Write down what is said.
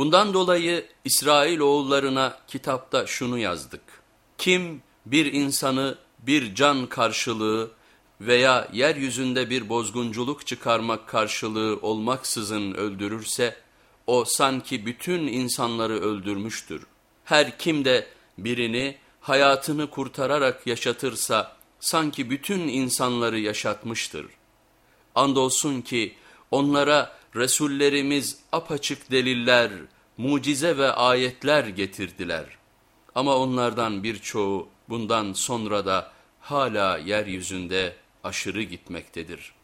Bundan dolayı İsrail oğullarına kitapta şunu yazdık. Kim bir insanı bir can karşılığı veya yeryüzünde bir bozgunculuk çıkarmak karşılığı olmaksızın öldürürse, o sanki bütün insanları öldürmüştür. Her kim de birini hayatını kurtararak yaşatırsa, sanki bütün insanları yaşatmıştır. Andolsun ki onlara Resullerimiz apaçık deliller, mucize ve ayetler getirdiler. Ama onlardan birçoğu bundan sonra da hala yeryüzünde aşırı gitmektedir.''